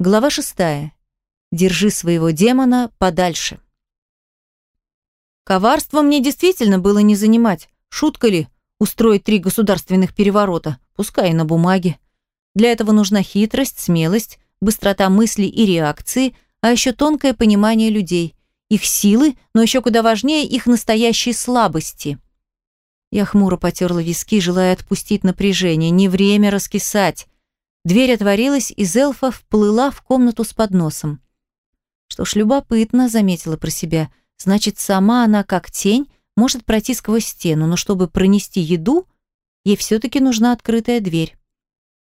Глава шестая. Держи своего демона подальше. Коварство мне действительно было не занимать. Шутка ли устроить три государственных переворота, пускай и на бумаге. Для этого нужна хитрость, смелость, быстрота мысли и реакции, а еще тонкое понимание людей, их силы, но еще куда важнее их настоящие слабости. Я хмуро потерла виски, желая отпустить напряжение. Не время раскисать. Дверь отворилась, и Зелфа вплыла в комнату с подносом. Что ж, любопытно, заметила про себя. Значит, сама она, как тень, может пройти сквозь стену, но чтобы пронести еду, ей все-таки нужна открытая дверь.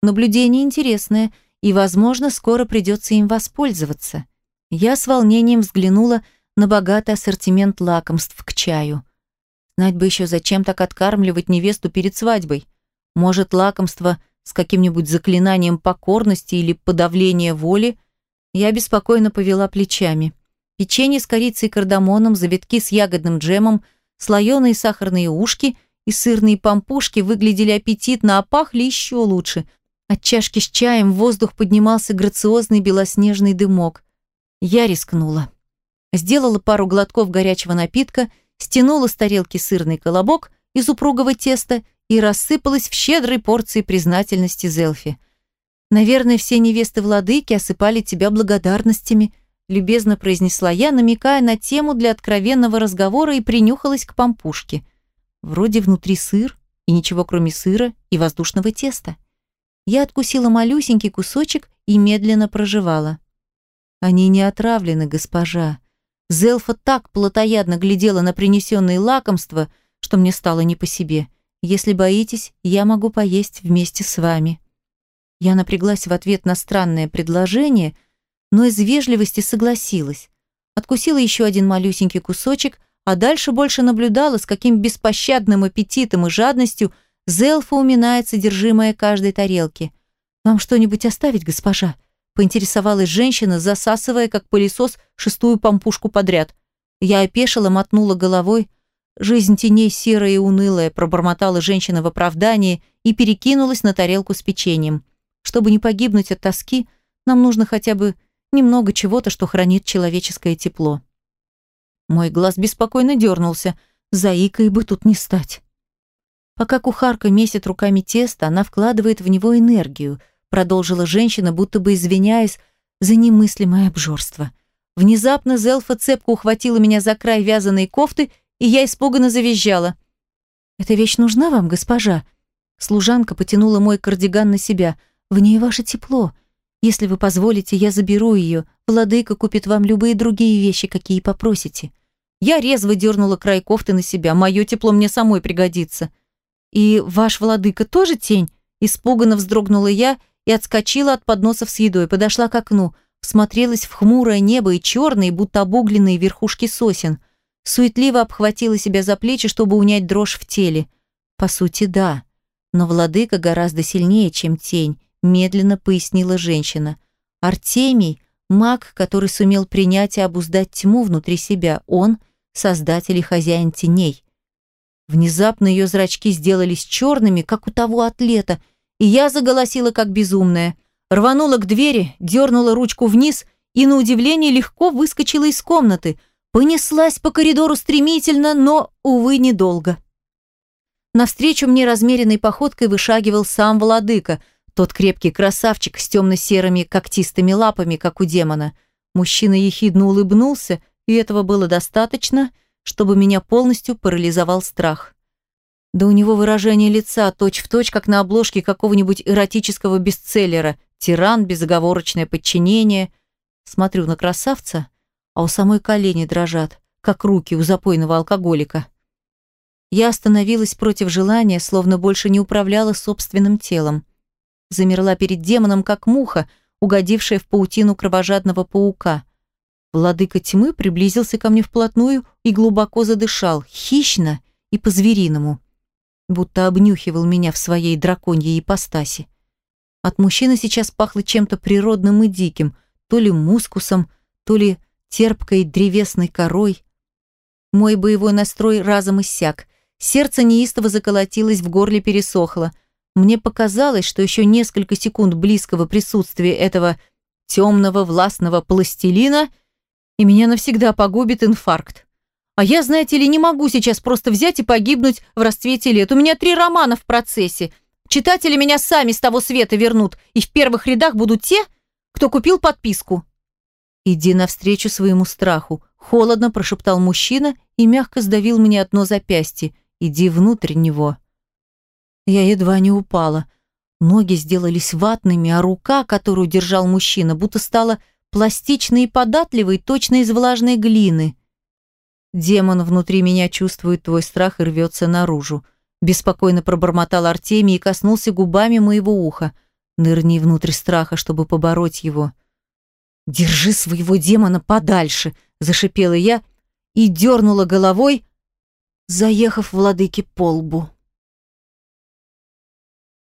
Наблюдение интересное, и, возможно, скоро придется им воспользоваться. Я с волнением взглянула на богатый ассортимент лакомств к чаю. Знать бы еще, зачем так откармливать невесту перед свадьбой. Может, лакомство с каким-нибудь заклинанием покорности или подавления воли, я беспокойно повела плечами. Печенье с корицей и кардамоном, завитки с ягодным джемом, слоеные сахарные ушки и сырные пампушки выглядели аппетитно, а пахли еще лучше. От чашки с чаем в воздух поднимался грациозный белоснежный дымок. Я рискнула. Сделала пару глотков горячего напитка, стянула с тарелки сырный колобок из упругого теста и рассыпалась в щедрой порции признательности Зелфи. «Наверное, все невесты владыки осыпали тебя благодарностями», любезно произнесла я, намекая на тему для откровенного разговора и принюхалась к пампушке. Вроде внутри сыр, и ничего кроме сыра и воздушного теста. Я откусила малюсенький кусочек и медленно проживала. Они не отравлены, госпожа. Зелфа так плотоядно глядела на принесенные лакомства, что мне стало не по себе. Если боитесь, я могу поесть вместе с вами. Я напряглась в ответ на странное предложение, но из вежливости согласилась. Откусила еще один малюсенький кусочек, а дальше больше наблюдала, с каким беспощадным аппетитом и жадностью Зелфа уминает содержимое каждой тарелки. «Вам что-нибудь оставить, госпожа?» поинтересовалась женщина, засасывая, как пылесос, шестую помпушку подряд. Я опешила, мотнула головой. Жизнь теней серая и унылая, пробормотала женщина в оправдании и перекинулась на тарелку с печеньем. Чтобы не погибнуть от тоски, нам нужно хотя бы немного чего-то, что хранит человеческое тепло. Мой глаз беспокойно дернулся. Заикой бы тут не стать. Пока кухарка месит руками тесто, она вкладывает в него энергию, продолжила женщина, будто бы извиняясь за немыслимое обжорство. Внезапно Зелфа цепко ухватила меня за край вязаной кофты, и я испуганно завизжала. «Эта вещь нужна вам, госпожа?» Служанка потянула мой кардиган на себя. «В ней ваше тепло. Если вы позволите, я заберу ее. Владыка купит вам любые другие вещи, какие попросите». Я резво дернула край кофты на себя. Мое тепло мне самой пригодится. «И ваш владыка тоже тень?» Испуганно вздрогнула я и отскочила от подносов с едой, подошла к окну, всмотрелась в хмурое небо и черные, будто обугленные верхушки сосен. Суетливо обхватила себя за плечи, чтобы унять дрожь в теле. По сути, да. Но владыка гораздо сильнее, чем тень, медленно пояснила женщина. Артемий – маг, который сумел принять и обуздать тьму внутри себя. Он – создатель и хозяин теней. Внезапно ее зрачки сделались черными, как у того атлета, и я заголосила как безумная. Рванула к двери, дернула ручку вниз и, на удивление, легко выскочила из комнаты. Понеслась по коридору стремительно, но, увы, недолго. Навстречу мне размеренной походкой вышагивал сам владыка, тот крепкий красавчик с темно-серыми когтистыми лапами, как у демона. Мужчина ехидно улыбнулся, и этого было достаточно, чтобы меня полностью парализовал страх. Да у него выражение лица точь-в-точь, точь, как на обложке какого-нибудь эротического бестселлера. Тиран, безоговорочное подчинение. Смотрю на красавца, а у самой колени дрожат, как руки у запойного алкоголика. Я остановилась против желания, словно больше не управляла собственным телом. Замерла перед демоном, как муха, угодившая в паутину кровожадного паука. Владыка тьмы приблизился ко мне вплотную и глубоко задышал, хищно и по-звериному будто обнюхивал меня в своей драконьей ипостаси. От мужчины сейчас пахло чем-то природным и диким, то ли мускусом, то ли терпкой древесной корой. Мой боевой настрой разом иссяк. Сердце неистово заколотилось, в горле пересохло. Мне показалось, что еще несколько секунд близкого присутствия этого темного властного пластилина, и меня навсегда погубит инфаркт. А я, знаете ли, не могу сейчас просто взять и погибнуть в расцвете лет. У меня три романа в процессе. Читатели меня сами с того света вернут, и в первых рядах будут те, кто купил подписку. «Иди навстречу своему страху», – холодно прошептал мужчина и мягко сдавил мне одно запястье. «Иди внутрь него». Я едва не упала. Ноги сделались ватными, а рука, которую держал мужчина, будто стала пластичной и податливой, точно из влажной глины. Демон внутри меня чувствует твой страх и рвется наружу. Беспокойно пробормотал Артемий и коснулся губами моего уха. Нырни внутрь страха, чтобы побороть его. «Держи своего демона подальше!» – зашипела я и дернула головой, заехав владыке по лбу.